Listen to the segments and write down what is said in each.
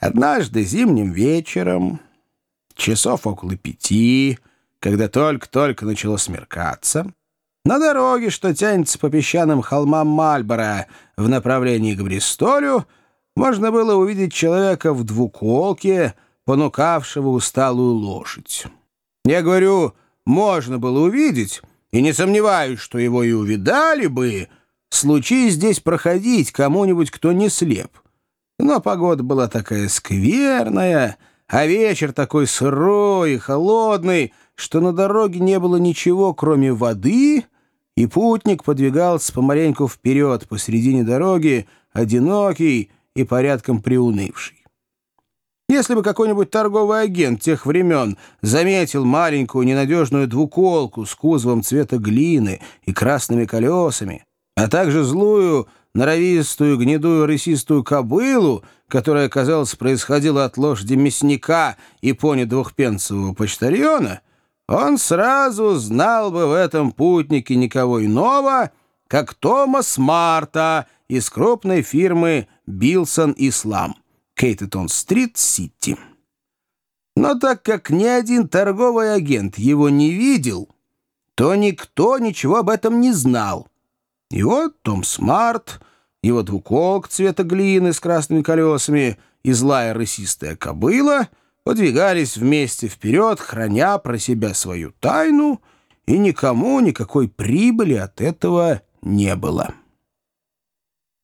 Однажды зимним вечером, часов около пяти, когда только-только начало смеркаться, на дороге, что тянется по песчаным холмам Мальборо в направлении к Бристолю, можно было увидеть человека в двуколке, понукавшего усталую лошадь. Я говорю, можно было увидеть, и не сомневаюсь, что его и увидали бы, случись здесь проходить кому-нибудь, кто не слеп. Но погода была такая скверная, а вечер такой сырой и холодный, что на дороге не было ничего, кроме воды, и путник подвигался помаленьку вперед посредине дороги, одинокий и порядком приунывший. Если бы какой-нибудь торговый агент тех времен заметил маленькую ненадежную двуколку с кузовом цвета глины и красными колесами, а также злую, норовистую, гнедую рысистую кобылу, которая, казалось, происходила от лошади мясника и пони двухпенцевого почтальона, он сразу знал бы в этом путнике никого иного, как Томас Марта из крупной фирмы «Билсон Ислам». Кейтетон-стрит, Сити. Но так как ни один торговый агент его не видел, то никто ничего об этом не знал. И вот Том Смарт, его двуколк цвета глины с красными колесами и злая рысистая кобыла подвигались вместе вперед, храня про себя свою тайну, и никому никакой прибыли от этого не было.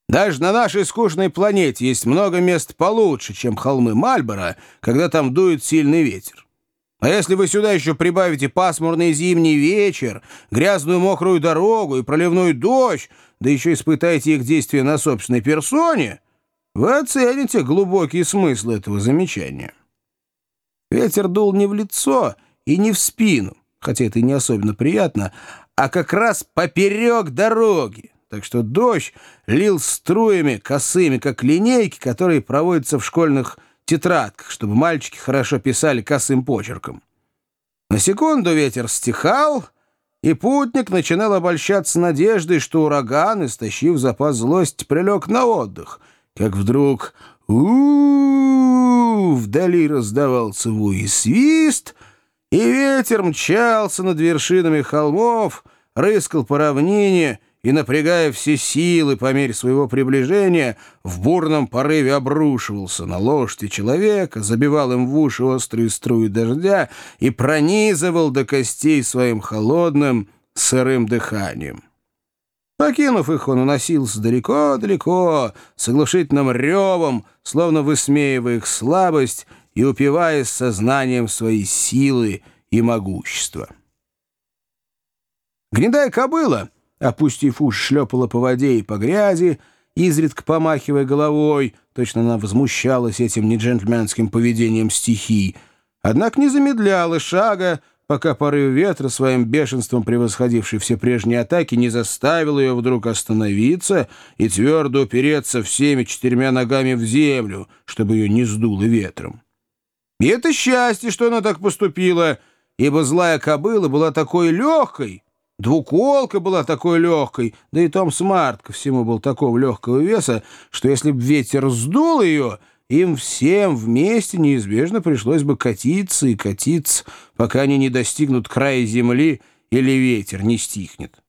Даже на нашей скучной планете есть много мест получше, чем холмы Мальборо, когда там дует сильный ветер. А если вы сюда еще прибавите пасмурный зимний вечер, грязную мокрую дорогу и проливной дождь, да еще испытаете их действия на собственной персоне, вы оцените глубокий смысл этого замечания. Ветер дул не в лицо и не в спину, хотя это и не особенно приятно, а как раз поперек дороги так что дождь лил струями косыми, как линейки, которые проводятся в школьных тетрадках, чтобы мальчики хорошо писали косым почерком. На секунду ветер стихал, и путник начинал обольщаться надеждой, что ураган, истощив запас злости, прилег на отдых, как вдруг у, -у, -у вдали раздавался вой и свист, и ветер мчался над вершинами холмов, рыскал по равнине — и, напрягая все силы по мере своего приближения, в бурном порыве обрушивался на лошади человека, забивал им в уши острые струи дождя и пронизывал до костей своим холодным, сырым дыханием. Покинув их, он уносился далеко-далеко, с оглушительным ревом, словно высмеивая их слабость и упиваясь сознанием своей силы и могущества. Гнедая кобыла — опустив уж, шлепала по воде и по грязи, изредка помахивая головой, точно она возмущалась этим неджентльменским поведением стихий, однако не замедляла шага, пока порыв ветра, своим бешенством превосходивший все прежние атаки, не заставил ее вдруг остановиться и твердо упереться всеми четырьмя ногами в землю, чтобы ее не сдуло ветром. И это счастье, что она так поступила, ибо злая кобыла была такой легкой, Двуколка была такой легкой, да и Том Смарт ко всему был такого легкого веса, что если б ветер сдул ее, им всем вместе неизбежно пришлось бы катиться и катиться, пока они не достигнут края земли или ветер не стихнет.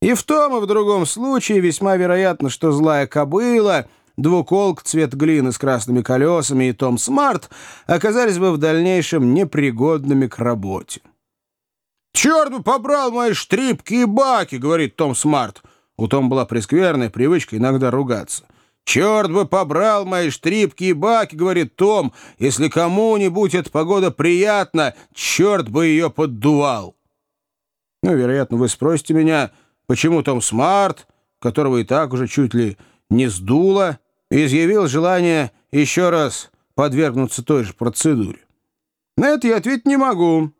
И в том и в другом случае весьма вероятно, что злая кобыла, двуколка цвета глины с красными колесами и Том Смарт оказались бы в дальнейшем непригодными к работе. «Черт бы побрал мои штрипки и баки!» — говорит Том Смарт. У Тома была прескверная привычка иногда ругаться. «Черт бы побрал мои штрипки и баки!» — говорит Том. «Если кому-нибудь эта погода приятна, черт бы ее поддувал!» Ну, вероятно, вы спросите меня, почему Том Смарт, которого и так уже чуть ли не сдуло, изъявил желание еще раз подвергнуться той же процедуре. На это я ответить не могу.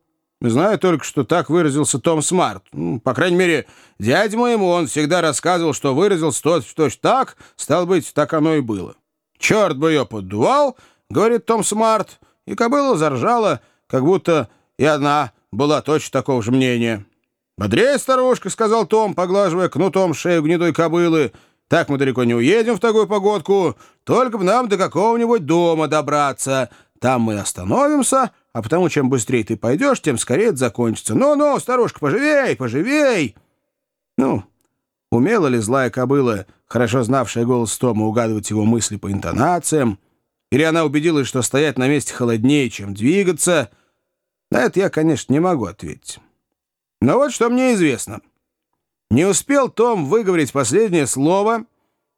Знаю только, что так выразился Том Смарт. Ну, по крайней мере, дядя моему он всегда рассказывал, что выразился точно так, стал быть, так оно и было. «Черт бы ее поддувал», — говорит Том Смарт, и кобыла заржала, как будто и она была точно такого же мнения. «Бодрее, старушка», — сказал Том, поглаживая кнутом шею гнедой кобылы. Так мы далеко не уедем в такую погодку, только бы нам до какого-нибудь дома добраться. Там мы остановимся, а потому чем быстрее ты пойдешь, тем скорее это закончится. Ну-ну, старушка, поживей, поживей!» Ну, умела ли злая кобыла, хорошо знавшая голос Тома, угадывать его мысли по интонациям, или она убедилась, что стоять на месте холоднее, чем двигаться, на это я, конечно, не могу ответить. Но вот что мне известно. Не успел Том выговорить последнее слово,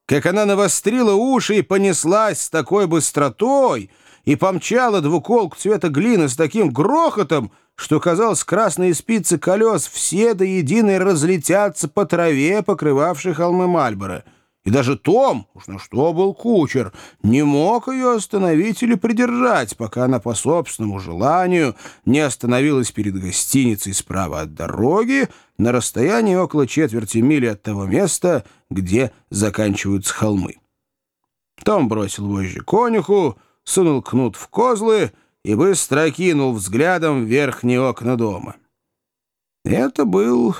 как она навострила уши и понеслась с такой быстротой и помчала двуколку цвета глины с таким грохотом, что, казалось, красные спицы колес все до единой разлетятся по траве, покрывавшей холмы Мальборо. И даже Том, уж на что был кучер, не мог ее остановить или придержать, пока она по собственному желанию не остановилась перед гостиницей справа от дороги на расстоянии около четверти мили от того места, где заканчиваются холмы. Том бросил вожжи конюху, сунул кнут в козлы и быстро окинул взглядом верхние окна дома. Это был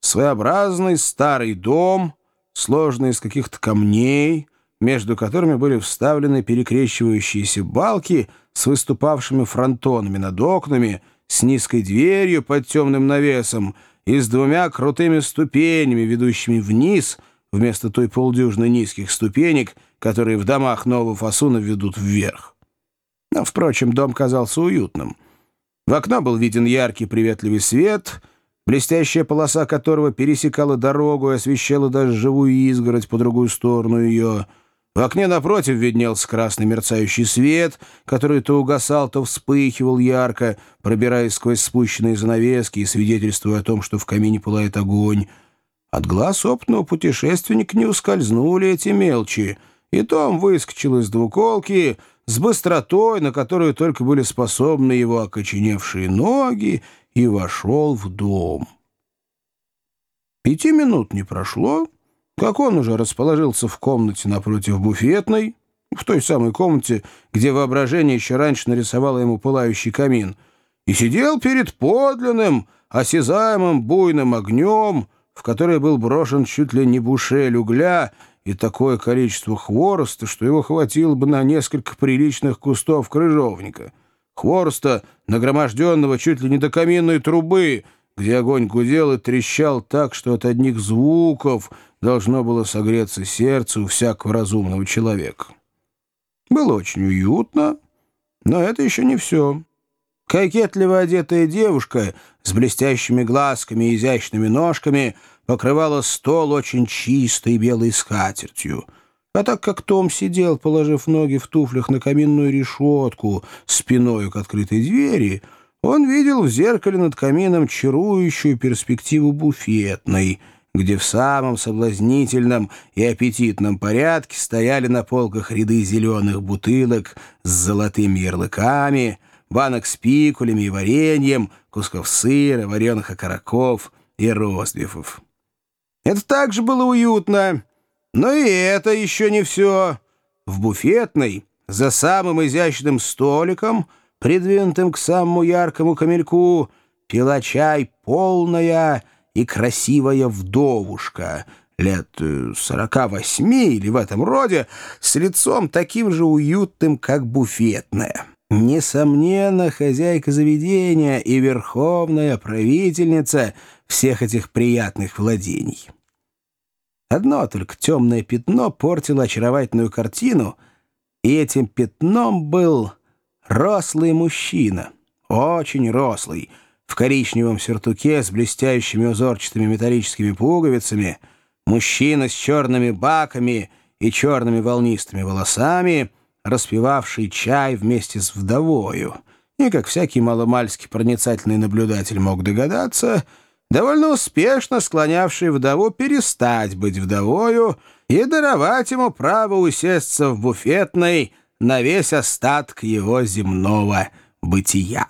своеобразный старый дом, сложный из каких-то камней, между которыми были вставлены перекрещивающиеся балки с выступавшими фронтонами над окнами, с низкой дверью под темным навесом и с двумя крутыми ступенями, ведущими вниз, вместо той полдюжины низких ступенек, которые в домах нового фасуна ведут вверх. Но, впрочем, дом казался уютным. В окно был виден яркий приветливый свет, блестящая полоса которого пересекала дорогу и освещала даже живую изгородь по другую сторону ее. В окне напротив виднелся красный мерцающий свет, который то угасал, то вспыхивал ярко, пробираясь сквозь спущенные занавески и свидетельствуя о том, что в камине пылает огонь. От глаз опытного путешественника не ускользнули эти мелочи, и Том выскочил из двуколки, с быстротой, на которую только были способны его окоченевшие ноги, и вошел в дом. Пяти минут не прошло, как он уже расположился в комнате напротив буфетной, в той самой комнате, где воображение еще раньше нарисовало ему пылающий камин, и сидел перед подлинным, осязаемым буйным огнем, в который был брошен чуть ли не бушель угля и такое количество хвороста, что его хватило бы на несколько приличных кустов крыжовника. Хвороста, нагроможденного чуть ли не до каминной трубы, где огонь гудел и трещал так, что от одних звуков должно было согреться сердце у всякого разумного человека. Было очень уютно, но это еще не все. Кокетливо одетая девушка с блестящими глазками и изящными ножками — покрывала стол очень чистой белой скатертью. А так как Том сидел, положив ноги в туфлях на каминную решетку, спиной к открытой двери, он видел в зеркале над камином чарующую перспективу буфетной, где в самом соблазнительном и аппетитном порядке стояли на полках ряды зеленых бутылок с золотыми ярлыками, банок с пикулями и вареньем, кусков сыра, вареных окороков и ростбифов. Это также было уютно. Но и это еще не все. В буфетной, за самым изящным столиком, придвинутым к самому яркому камельку, пила чай полная и красивая вдовушка — лет э, сорока восьми или в этом роде, с лицом таким же уютным, как буфетная. Несомненно, хозяйка заведения и верховная правительница всех этих приятных владений. Одно только темное пятно портило очаровательную картину, и этим пятном был рослый мужчина, очень рослый, в коричневом сюртуке с блестящими узорчатыми металлическими пуговицами, мужчина с черными баками и черными волнистыми волосами, распивавший чай вместе с вдовою. И, как всякий маломальский проницательный наблюдатель мог догадаться — довольно успешно склонявший вдову перестать быть вдовою и даровать ему право усесться в буфетной на весь остаток его земного бытия.